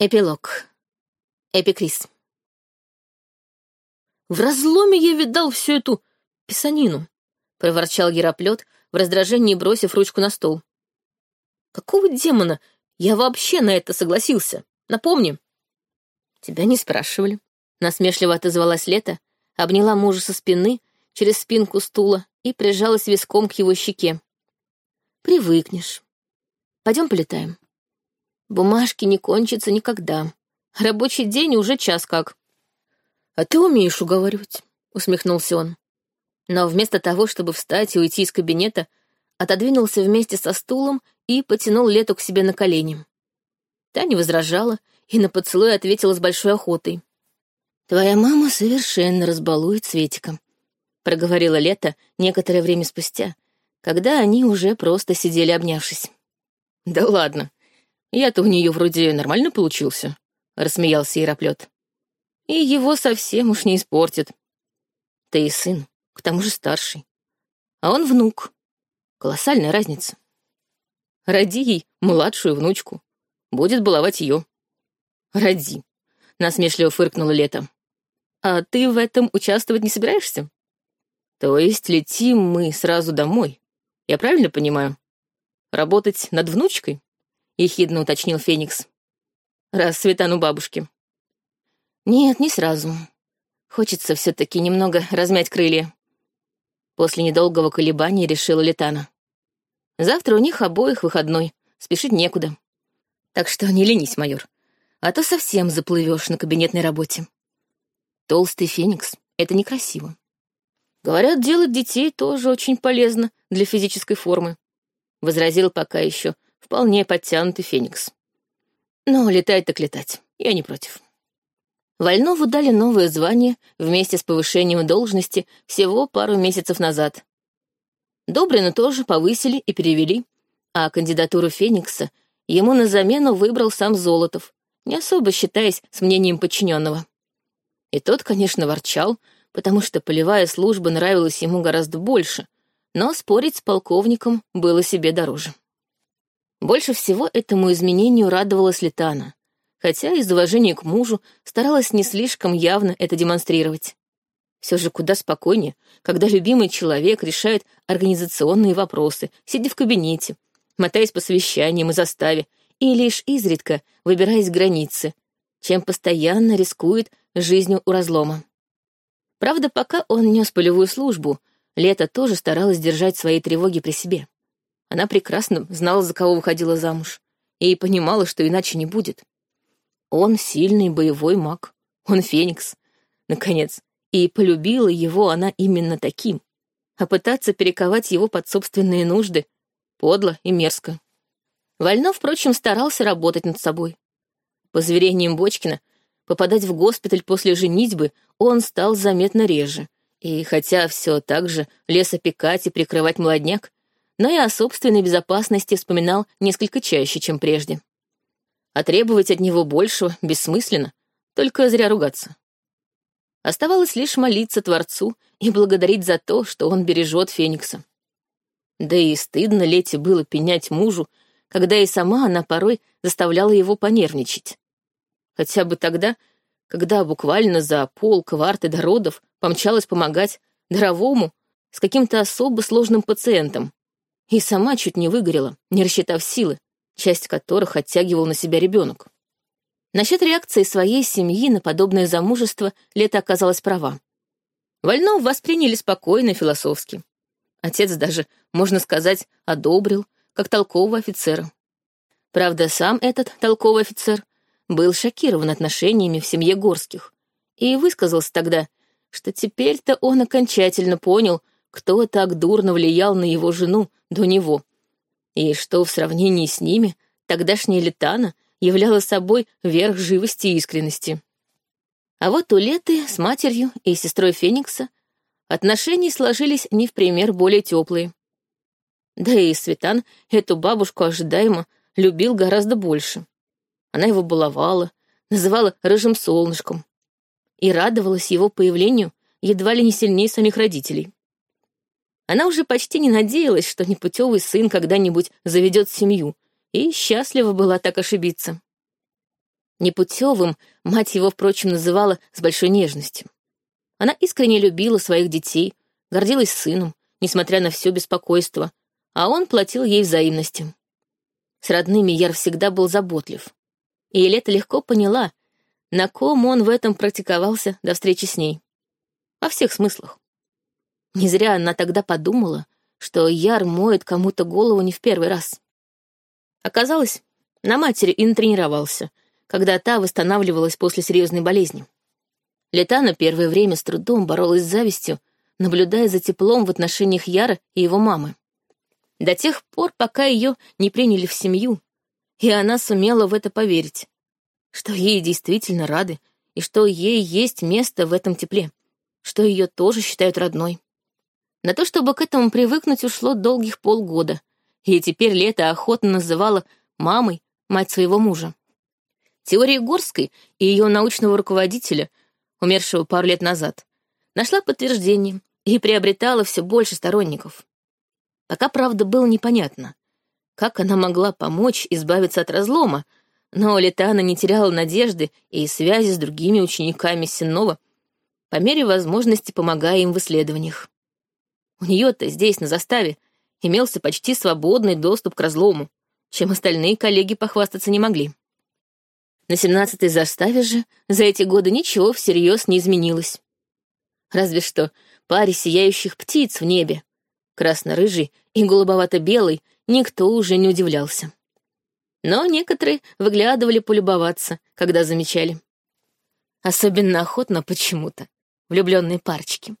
Эпилог. Эпикриз. «В разломе я видал всю эту писанину», — проворчал Яроплет, в раздражении бросив ручку на стол. «Какого демона я вообще на это согласился? Напомни». «Тебя не спрашивали», — насмешливо отозвалась Лето, обняла мужа со спины через спинку стула и прижалась виском к его щеке. «Привыкнешь. Пойдем полетаем». Бумажки не кончатся никогда. Рабочий день уже час как. А ты умеешь уговаривать, усмехнулся он. Но вместо того, чтобы встать и уйти из кабинета, отодвинулся вместе со стулом и потянул Лету к себе на колени. Та не возражала и на поцелуй ответила с большой охотой. «Твоя мама совершенно разбалует Светика», — проговорила Лето некоторое время спустя, когда они уже просто сидели обнявшись. «Да ладно», я-то у нее вроде нормально получился, рассмеялся Яроплет. И его совсем уж не испортит. Ты и сын, к тому же старший. А он внук. Колоссальная разница. Роди ей младшую внучку. Будет баловать ее. Роди. Насмешливо фыркнула Лето. А ты в этом участвовать не собираешься? То есть летим мы сразу домой. Я правильно понимаю? Работать над внучкой? — ехидно уточнил Феникс. «Раз Светану бабушки». «Нет, не сразу. Хочется все таки немного размять крылья». После недолгого колебания решила Летана. «Завтра у них обоих выходной, спешить некуда. Так что не ленись, майор, а то совсем заплывешь на кабинетной работе. Толстый Феникс — это некрасиво. Говорят, делать детей тоже очень полезно для физической формы», — возразил пока еще вполне подтянутый феникс. Но летать так летать, я не против. Вольнову дали новое звание вместе с повышением должности всего пару месяцев назад. Добрина тоже повысили и перевели, а кандидатуру Феникса ему на замену выбрал сам Золотов, не особо считаясь с мнением подчиненного. И тот, конечно, ворчал, потому что полевая служба нравилась ему гораздо больше, но спорить с полковником было себе дороже. Больше всего этому изменению радовалась Летана, хотя из уважения к мужу старалась не слишком явно это демонстрировать. Все же куда спокойнее, когда любимый человек решает организационные вопросы, сидя в кабинете, мотаясь по совещаниям и заставе, и лишь изредка выбираясь границы, чем постоянно рискует жизнью у разлома. Правда, пока он нес полевую службу, Лето тоже старалась держать свои тревоги при себе. Она прекрасно знала, за кого выходила замуж, и понимала, что иначе не будет. Он сильный боевой маг, он феникс, наконец, и полюбила его она именно таким. А пытаться перековать его под собственные нужды — подло и мерзко. Вольно, впрочем, старался работать над собой. По заверениям Бочкина, попадать в госпиталь после женитьбы он стал заметно реже, и хотя все так же лес опекать и прикрывать молодняк, но и о собственной безопасности вспоминал несколько чаще, чем прежде. А требовать от него большего бессмысленно, только зря ругаться. Оставалось лишь молиться Творцу и благодарить за то, что он бережет Феникса. Да и стыдно Лете было пенять мужу, когда и сама она порой заставляла его понервничать. Хотя бы тогда, когда буквально за пол кварты до родов помчалась помогать даровому с каким-то особо сложным пациентом, и сама чуть не выгорела, не рассчитав силы, часть которых оттягивал на себя ребенок. Насчет реакции своей семьи на подобное замужество Лето оказалась права. Вольнов восприняли спокойно и философски. Отец даже, можно сказать, одобрил, как толкового офицера. Правда, сам этот толковый офицер был шокирован отношениями в семье Горских и высказался тогда, что теперь-то он окончательно понял, кто так дурно влиял на его жену до него, и что в сравнении с ними тогдашняя Летана являла собой верх живости и искренности. А вот у Леты с матерью и сестрой Феникса отношения сложились не в пример более теплые. Да и Светан эту бабушку ожидаемо любил гораздо больше. Она его баловала, называла рыжим солнышком и радовалась его появлению едва ли не сильнее самих родителей. Она уже почти не надеялась, что непутевый сын когда-нибудь заведет семью, и счастлива была так ошибиться. Непутевым мать его, впрочем, называла с большой нежностью. Она искренне любила своих детей, гордилась сыном, несмотря на все беспокойство, а он платил ей взаимностью. С родными Яр всегда был заботлив. И Елета легко поняла, на ком он в этом практиковался до встречи с ней. Во всех смыслах. Не зря она тогда подумала, что Яр моет кому-то голову не в первый раз. Оказалось, на матери и натренировался, когда та восстанавливалась после серьезной болезни. Летана первое время с трудом боролась с завистью, наблюдая за теплом в отношениях Яра и его мамы. До тех пор, пока ее не приняли в семью, и она сумела в это поверить, что ей действительно рады, и что ей есть место в этом тепле, что ее тоже считают родной. На то, чтобы к этому привыкнуть, ушло долгих полгода, и теперь Лето охотно называла мамой мать своего мужа. Теория Горской и ее научного руководителя, умершего пару лет назад, нашла подтверждение и приобретала все больше сторонников. Пока, правда, было непонятно, как она могла помочь избавиться от разлома, но Летана не теряла надежды и связи с другими учениками Сеннова, по мере возможности помогая им в исследованиях. У нее-то здесь, на заставе, имелся почти свободный доступ к разлому, чем остальные коллеги похвастаться не могли. На семнадцатой заставе же за эти годы ничего всерьез не изменилось. Разве что паре сияющих птиц в небе, красно-рыжий и голубовато-белый, никто уже не удивлялся. Но некоторые выглядывали полюбоваться, когда замечали. Особенно охотно почему-то влюбленные парочки.